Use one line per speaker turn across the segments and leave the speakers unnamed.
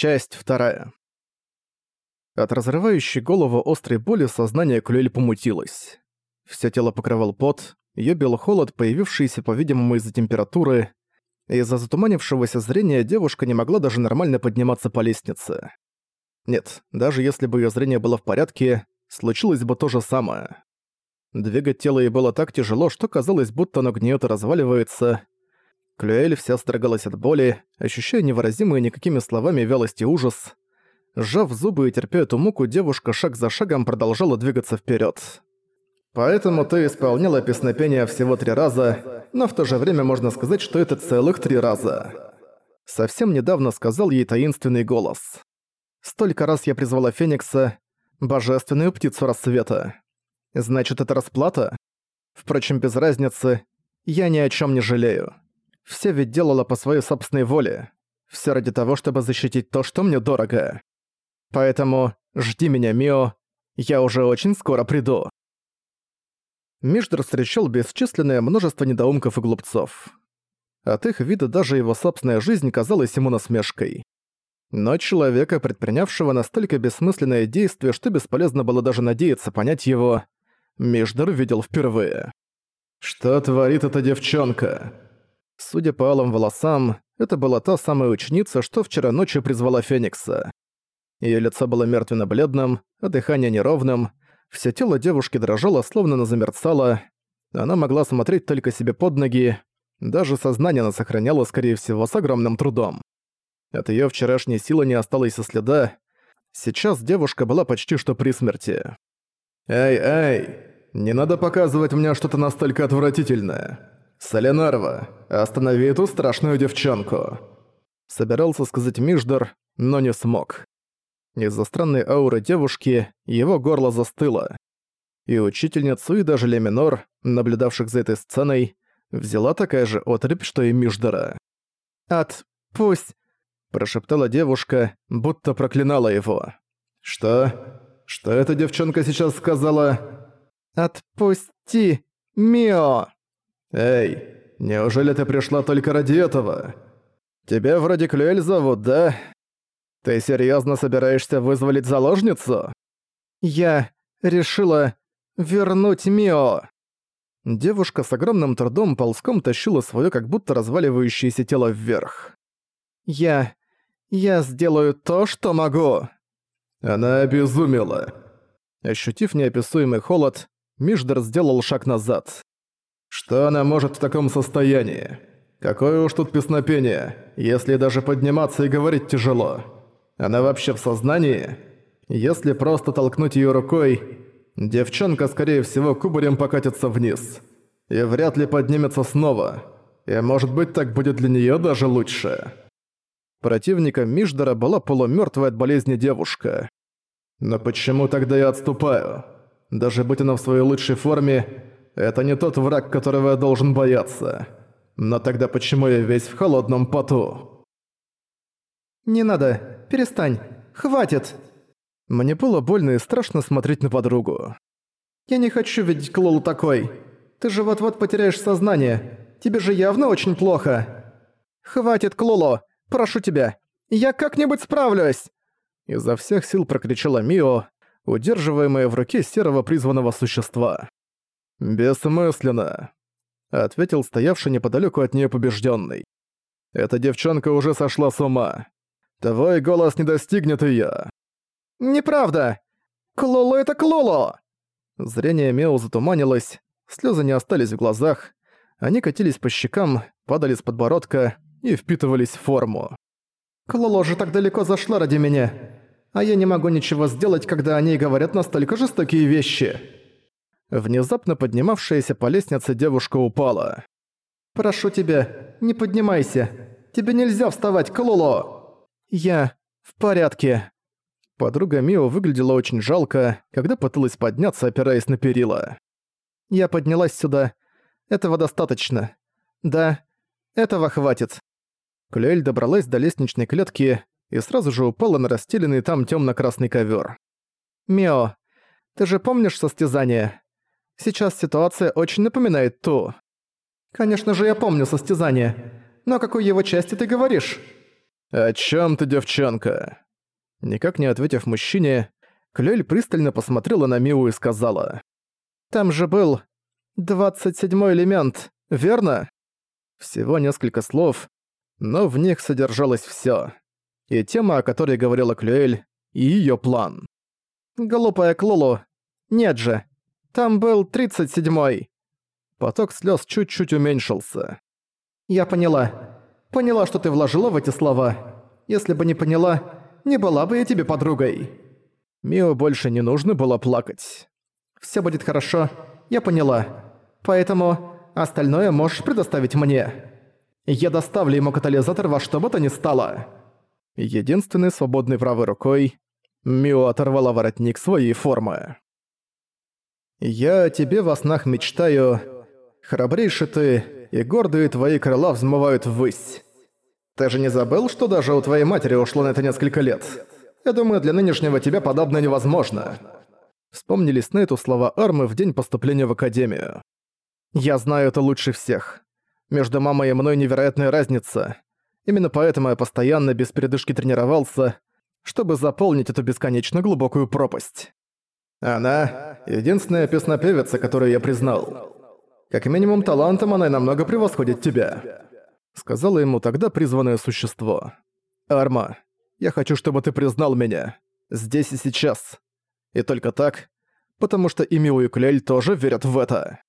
Часть вторая. От разрывающей голову острой боли сознание Клюэль помутилось. Всё тело покрывал пот, её бил холод, появившийся, по-видимому, из-за температуры. Из-за затуманившегося зрения девушка не могла даже нормально подниматься по лестнице. Нет, даже если бы её зрение было в порядке, случилось бы то же самое. Двигать тело ей было так тяжело, что казалось, будто оно гниёт и разваливается. Клюэль вся строгалась от боли, ощущая невыразимые никакими словами вялость и ужас. Сжав зубы и терпя эту муку, девушка шаг за шагом продолжала двигаться вперед. Поэтому ты исполняла песнопение всего три раза, но в то же время можно сказать, что это целых три раза. Совсем недавно сказал ей таинственный голос. Столько раз я призвала Феникса, божественную птицу рассвета. Значит, это расплата? Впрочем, без разницы, я ни о чем не жалею. Все ведь делала по своей собственной воле. Все ради того, чтобы защитить то, что мне дорого. Поэтому жди меня, Мио. Я уже очень скоро приду. Миждер встречал бесчисленное множество недоумков и глупцов. От их вида даже его собственная жизнь казалась ему насмешкой. Но человека, предпринявшего настолько бессмысленное действие, что бесполезно было даже надеяться понять его, Миждер видел впервые. «Что творит эта девчонка?» Судя по алым волосам, это была та самая ученица, что вчера ночью призвала Феникса. Её лицо было мертвенно-бледным, а дыхание неровным, всё тело девушки дрожало, словно она замерцала. Она могла смотреть только себе под ноги, даже сознание она сохраняла, скорее всего, с огромным трудом. От её вчерашней силы не осталось и следа. Сейчас девушка была почти что при смерти. «Эй, эй, не надо показывать мне что-то настолько отвратительное. «Соленарва, останови эту страшную девчонку!» Собирался сказать Миждор, но не смог. Из-за странной ауры девушки его горло застыло. И учительницу, и даже Леминор, наблюдавших за этой сценой, взяла такая же отрыбь, что и Миждора. «Отпусть!» – прошептала девушка, будто проклинала его. «Что? Что эта девчонка сейчас сказала?» «Отпусти, Мио!» «Эй, неужели ты пришла только ради этого? Тебя вроде Клюэль зовут, да? Ты серьезно собираешься вызволить заложницу?» «Я решила вернуть Мио». Девушка с огромным трудом ползком тащила свое как будто разваливающееся тело вверх. «Я... я сделаю то, что могу». Она обезумела. Ощутив неописуемый холод, Миждер сделал шаг назад. Что она может в таком состоянии? Какое уж тут песнопение, если даже подниматься и говорить тяжело. Она вообще в сознании? Если просто толкнуть её рукой, девчонка, скорее всего, кубарем покатится вниз. И вряд ли поднимется снова. И может быть так будет для неё даже лучше. Противником Миждора была полумёртвая от болезни девушка. Но почему тогда я отступаю? Даже быть она в своей лучшей форме, это не тот враг, которого я должен бояться. Но тогда почему я весь в холодном поту? «Не надо, перестань, хватит!» Мне было больно и страшно смотреть на подругу. «Я не хочу видеть Клолу такой. Ты же вот-вот потеряешь сознание. Тебе же явно очень плохо. Хватит, Клоло, прошу тебя. Я как-нибудь справлюсь!» Изо всех сил прокричала Мио, удерживаемая в руке серого призванного существа. «Бессмысленно», — ответил стоявший неподалеку от нее побежденный. «Эта девчонка уже сошла с ума. Твой голос не достигнет ее». «Неправда! Клоло — это Клоло!» Зрение Мео затуманилось, слезы не остались в глазах, они катились по щекам, падали с подбородка и впитывались в форму. «Клоло же так далеко зашла ради меня, а я не могу ничего сделать, когда о ней говорят настолько жестокие вещи». Внезапно поднимавшаяся по лестнице девушка упала. «Прошу тебя, не поднимайся. Тебе нельзя вставать, Клоло!» «Я в порядке». Подруга Мио выглядела очень жалко, когда пыталась подняться, опираясь на перила. «Я поднялась сюда. Этого достаточно. Да, этого хватит». Клюэль добралась до лестничной клетки и сразу же упала на расстеленный там темно-красный ковер. «Мио, ты же помнишь состязание? Сейчас ситуация очень напоминает ту. Конечно же, я помню состязание. Но о какой его части ты говоришь? «О чем ты, девчонка?» Никак не ответив мужчине, Клюэль пристально посмотрела на Миу и сказала. «Там же был двадцать седьмой элемент, верно?» Всего несколько слов, но в них содержалось всё. И тема, о которой говорила Клюэль, и её план. «Глупая Клулу. Нет же. Там был тридцать седьмой». Поток слёз чуть-чуть уменьшился. «Я поняла. Поняла, что ты вложила в эти слова. Если бы не поняла, не была бы я тебе подругой». Мио больше не нужно было плакать. «Всё будет хорошо. Я поняла. Поэтому остальное можешь предоставить мне. Я доставлю ему катализатор во что бы то ни стало». Единственной свободной правой рукой Мио оторвала воротник своей формы. «Я о тебе во снах мечтаю. Храбрейший ты, и гордые твои крыла взмывают ввысь. Ты же не забыл, что даже у твоей матери ушло на это несколько лет? Я думаю, для нынешнего тебя подобное невозможно». Вспомнились на эту слова Армы в день поступления в Академию. «Я знаю это лучше всех. Между мамой и мной невероятная разница. Именно поэтому я постоянно без передышки тренировался, чтобы заполнить эту бесконечно глубокую пропасть. Она — единственная песнопевица, которую я признал. Как минимум талантом она намного превосходит тебя», — сказала ему тогда призванное существо. «Арма, я хочу, чтобы ты признал меня. Здесь и сейчас. И только так, потому что и Миу и Клель тоже верят в это».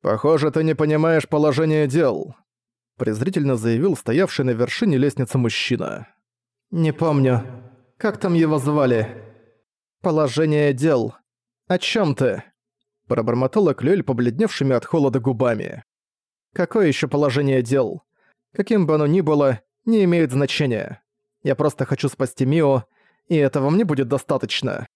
«Похоже, ты не понимаешь положение дел», — презрительно заявил стоявший на вершине лестницы мужчина. «Не помню. Как там его звали?» «Положение дел. О чем ты?» Пробормотала Клюэль побледневшими от холода губами. «Какое еще положение дел? Каким бы оно ни было, не имеет значения. Я просто хочу спасти Мио, и этого мне будет достаточно».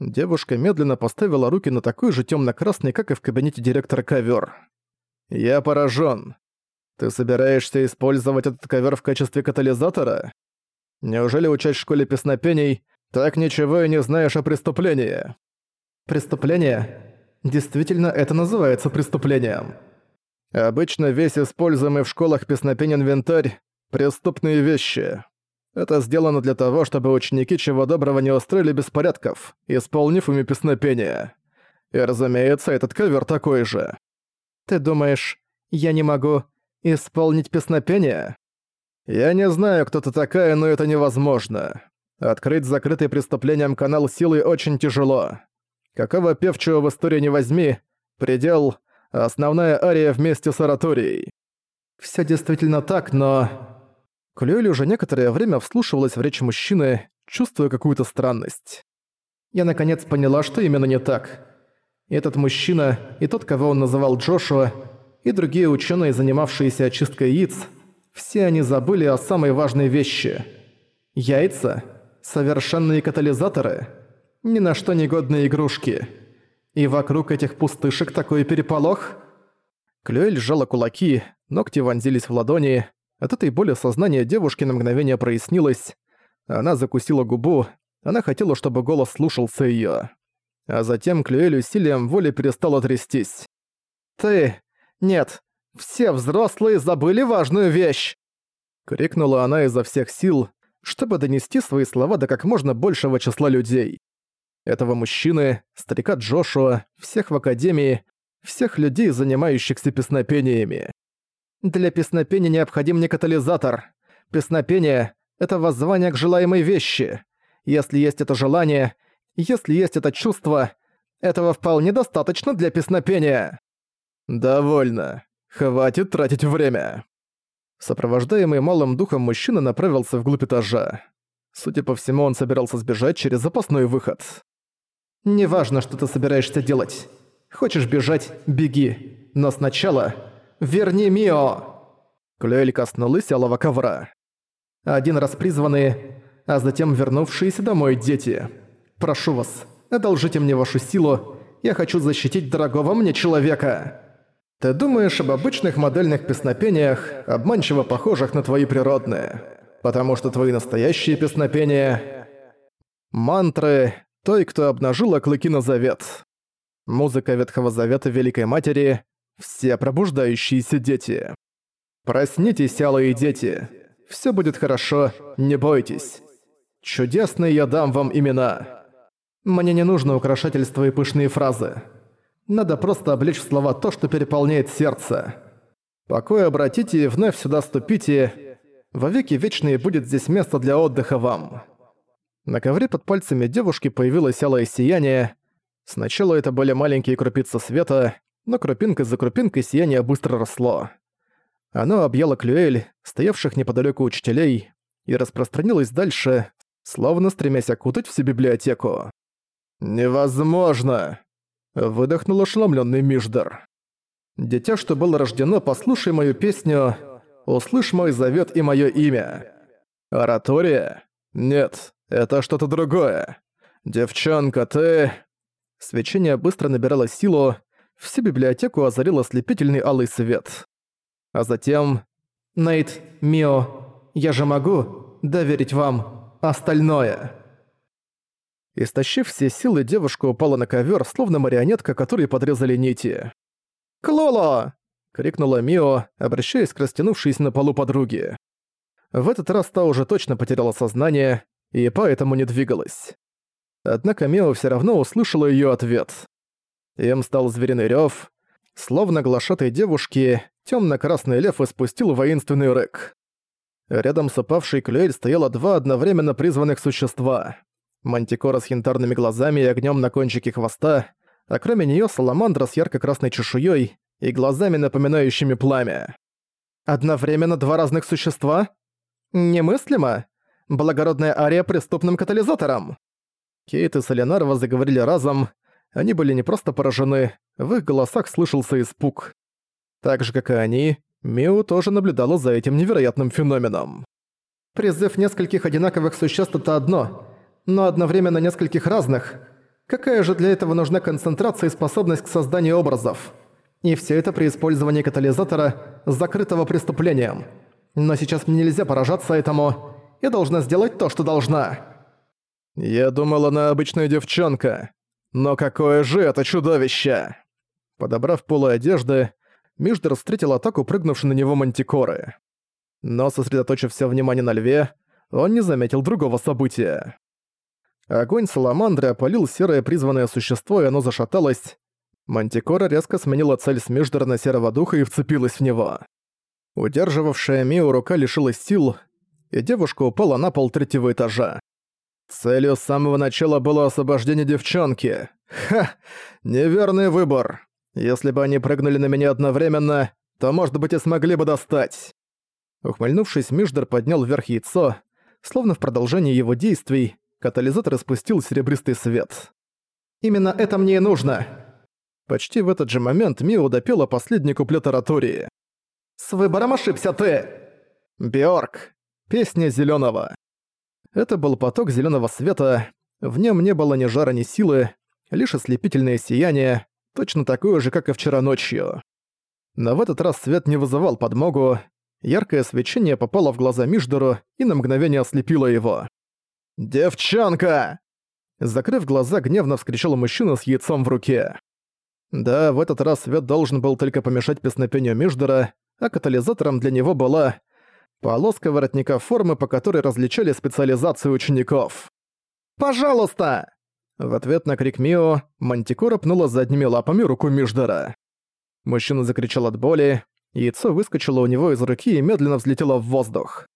Девушка медленно поставила руки на такой же темно-красный, как и в кабинете директора ковер. «Я поражен. Ты собираешься использовать этот ковер в качестве катализатора? Неужели учать в школе песнопений так ничего и не знаешь о преступлении?» «Преступление? Действительно, это называется преступлением». «Обычно весь используемый в школах песнопений инвентарь – преступные вещи. Это сделано для того, чтобы ученики чего доброго не устроили беспорядков, исполнив ими песнопение. И, разумеется, этот ковер такой же. Ты думаешь, я не могу исполнить песнопение? Я не знаю, кто ты такая, но это невозможно. Открыть закрытый преступлением канал силы очень тяжело. Какого певчего в истории не возьми, предел — основная ария вместе с ораторией. Всё действительно так, но... Клюэль уже некоторое время вслушивалась в речь мужчины, чувствуя какую-то странность. Я наконец поняла, что именно не так. Этот мужчина, и тот, кого он называл Джошуа, и другие ученые, занимавшиеся очисткой яиц, все они забыли о самой важной вещи. Яйца — совершенные катализаторы, ни на что негодные игрушки. И вокруг этих пустышек такой переполох. Клюэль сжала кулаки, ногти вонзились в ладони, от этой боли сознание девушки на мгновение прояснилось. Она закусила губу, она хотела, чтобы голос слушался её. А затем Клюэль усилием воли перестала трястись. «Ты... Нет, все взрослые забыли важную вещь!» Крикнула она изо всех сил, чтобы донести свои слова до как можно большего числа людей. Этого мужчины, старика Джошуа, всех в Академии, всех людей, занимающихся песнопениями. Для песнопения необходим не катализатор. Песнопение — это воззвание к желаемой вещи. Если есть это желание, если есть это чувство, этого вполне достаточно для песнопения. Довольно. Хватит тратить время. Сопровождаемый малым духом мужчина направился вглубь этажа. Судя по всему, он собирался сбежать через запасной выход. «Неважно, что ты собираешься делать. Хочешь бежать — беги. Но сначала Верни Мио!» Клюэль коснулась алого ковра. Один раз призванные, а затем вернувшиеся домой дети. «Прошу вас, одолжите мне вашу силу, я хочу защитить дорогого мне человека!» Ты думаешь об обычных модельных песнопениях, обманчиво похожих на твои природные. Потому что твои настоящие песнопения... Мантры той, кто обнажила клыки на завет. Музыка Ветхого Завета Великой Матери все пробуждающиеся дети. Проснитесь, алые дети. Все будет хорошо, не бойтесь. Чудесные я дам вам имена. Мне не нужно украшательства и пышные фразы. Надо просто облечь в слова то, что переполняет сердце. Покой обратите и вновь сюда ступите. Вовеки вечные будет здесь место для отдыха вам. На ковре под пальцами девушки появилось алое сияние. Сначала это были маленькие крупицы света, но крупинка за крупинкой сияние быстро росло. Оно объяло Клюэль, стоявших неподалеку учителей, и распространилось дальше, словно стремясь окутать всю библиотеку. «Невозможно!» — выдохнул ошеломлённый Миждер. «Дитя, что было рождено, послушай мою песню, услышь мой завет и моё имя». «Оратория? Нет, это что-то другое. Девчонка, ты...» Свечение быстро набирало силу, всю библиотеку озарил ослепительный алый свет. А затем... «Нейт, Мио, я же могу доверить вам остальное». Истощив все силы, девушка упала на ковер, словно марионетка, которой подрезали нити. «Клоло!» — крикнула Мио, обращаясь к растянувшейся на полу подруге. В этот раз та уже точно потеряла сознание и поэтому не двигалась. Однако Мио все равно услышала ее ответ. Им стал звериный рев, словно глашатой девушки, темно-красный лев испустил воинственный рык. Рядом с упавшей Клюэль стояло два одновременно призванных существа. Мантикора с янтарными глазами и огнем на кончике хвоста, а кроме нее саламандра с ярко-красной чешуей и глазами, напоминающими пламя. Одновременно два разных существа? Немыслимо. Благородная Ария преступным катализатором. Кейт и Соленарова заговорили разом. Они были не просто поражены, в их голосах слышался испуг. Так же, как и они, Миу тоже наблюдала за этим невероятным феноменом. Призыв нескольких одинаковых существ — это одно, но одновременно нескольких разных. Какая же для этого нужна концентрация и способность к созданию образов? И все это при использовании катализатора, закрытого преступлением. Но сейчас мне нельзя поражаться этому. Я должна сделать то, что должна. Я думал, она обычная девчонка. Но какое же это чудовище! Подобрав полы одежды, Миждер встретил атаку прыгнувшей на него мантикоры. Но сосредоточив все внимание на льве, он не заметил другого события. Огонь саламандры опалил серое призванное существо, и оно зашаталось. Мантикора резко сменила цель с на серого духа и вцепилась в него. Удерживавшая Миу рука лишилась сил, и девушка упала на пол третьего этажа. Целью с самого начала было освобождение девчонки. Ха! Неверный выбор. Если бы они прыгнули на меня одновременно, то, может быть, и смогли бы достать. Ухмыльнувшись, Миждер поднял вверх яйцо, словно в продолжении его действий, катализатор испустил серебристый свет. «Именно это мне и нужно!» Почти в этот же момент Мио допела последний куплет оратории. «С выбором ошибся ты!» «Бьорк! Песня зеленого. Это был поток зеленого света, в нем не было ни жара, ни силы, лишь ослепительное сияние, точно такое же, как и вчера ночью. Но в этот раз свет не вызывал подмогу, яркое свечение попало в глаза Миждору и на мгновение ослепило его. «Девчонка!» Закрыв глаза, гневно вскричал мужчина с яйцом в руке. Да, в этот раз свет должен был только помешать песнопению Миждора, а катализатором для него была полоска воротника формы, по которой различали специализацию учеников. «Пожалуйста!» В ответ на крик Мио, Мантикора пнула задними лапами руку Миждера. Мужчина закричал от боли, яйцо выскочило у него из руки и медленно взлетело в воздух.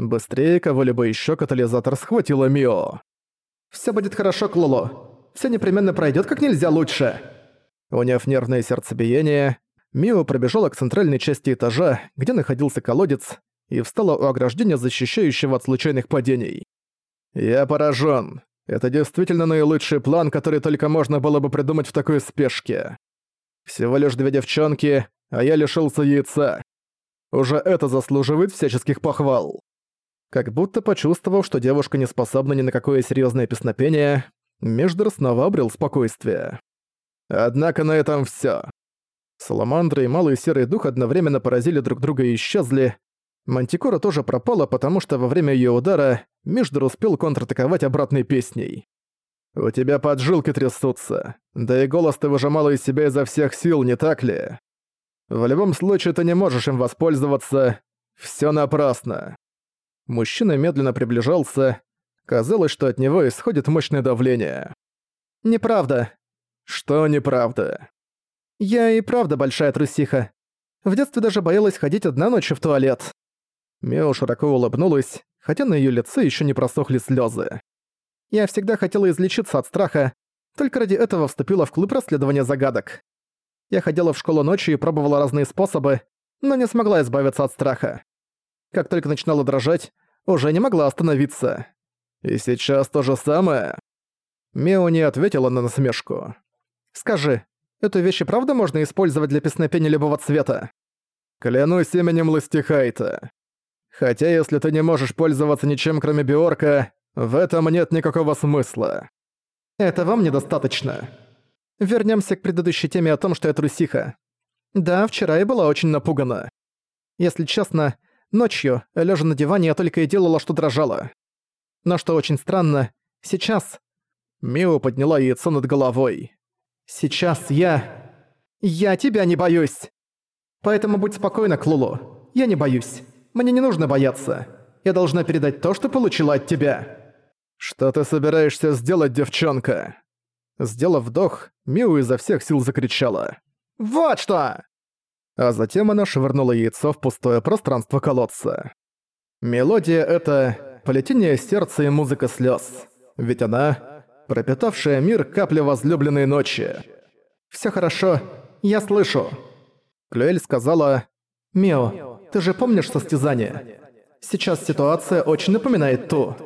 Быстрее кого-либо еще катализатор схватила Мио. «Всё будет хорошо, Клоло. Всё непременно пройдет как нельзя лучше». Уняв нервное сердцебиение, Мио пробежала к центральной части этажа, где находился колодец, и встала у ограждения, защищающего от случайных падений. «Я поражен. Это действительно наилучший план, который только можно было бы придумать в такой спешке. Всего лишь две девчонки, а я лишился яйца. Уже это заслуживает всяческих похвал». Как будто почувствовав, что девушка не способна ни на какое серьезное песнопение, Междер снова обрел спокойствие. Однако на этом все. Саламандра и Малый Серый Дух одновременно поразили друг друга и исчезли, Мантикора тоже пропала, потому что во время её удара Миждер успел контратаковать обратной песней. «У тебя поджилки трясутся, да и голос ты выжимала из себя изо всех сил, не так ли? В любом случае ты не можешь им воспользоваться. Всё напрасно. Мужчина медленно приближался. Казалось, что от него исходит мощное давление. «Неправда». «Что неправда?» «Я и правда большая трусиха. В детстве даже боялась ходить одна ночью в туалет». Мео широко улыбнулась, хотя на её лице ещё не просохли слёзы. «Я всегда хотела излечиться от страха, только ради этого вступила в клуб расследования загадок. Я ходила в школу ночью и пробовала разные способы, но не смогла избавиться от страха. Как только начинала дрожать, уже не могла остановиться. И сейчас то же самое. Мео не ответила на насмешку. «Скажи, эту вещь и правда можно использовать для песнопения любого цвета?» «Клянусь именем Ластихайта. Хотя если ты не можешь пользоваться ничем кроме Биорка, в этом нет никакого смысла». «Это вам недостаточно?» Вернемся к предыдущей теме о том, что я трусиха. Да, вчера я была очень напугана. Если честно, ночью, лежа на диване, я только и делала, что дрожала. Но что очень странно, сейчас... Мио подняла яйцо над головой. Сейчас я... Я тебя не боюсь! Поэтому будь спокойна, Клулу. Я не боюсь. Мне не нужно бояться. Я должна передать то, что получила от тебя. Что ты собираешься сделать, девчонка? Сделав вдох, Миу изо всех сил закричала. «Вот что!» А затем она швырнула яйцо в пустое пространство колодца. Мелодия — это полетение сердца и музыка слез. Ведь она — пропитавшая мир капля возлюбленной ночи. Все хорошо, я слышу». Клюэль сказала, «Мио, ты же помнишь состязание? Сейчас ситуация очень напоминает ту».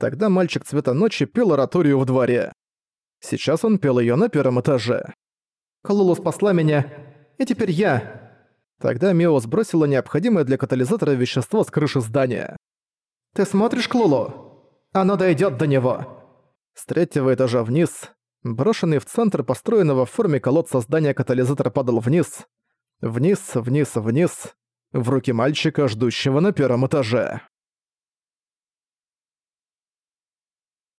Тогда мальчик цвета ночи пел ораторию в дворе. Сейчас он пел её на первом этаже. «Калулу спасла меня, и теперь я...» Тогда Мио сбросила необходимое для катализатора вещество с крыши здания. «Ты смотришь, Клулу? Оно дойдёт до него!» С третьего этажа вниз, брошенный в центр построенного в форме колодца здания катализатор падал вниз. Вниз, вниз, вниз. В руки мальчика, ждущего на первом этаже.